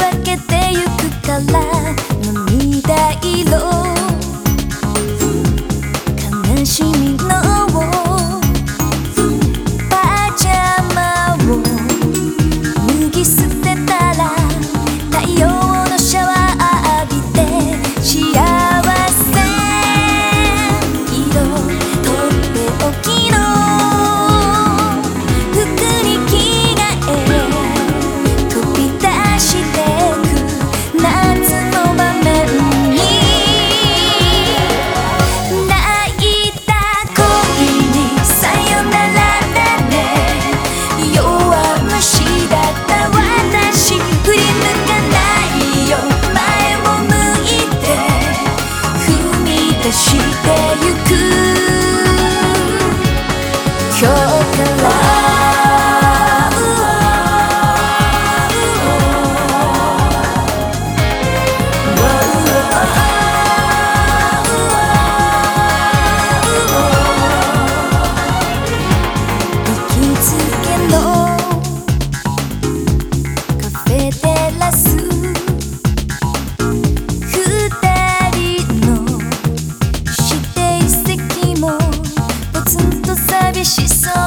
分けてゆくから涙色。悲しみの she's so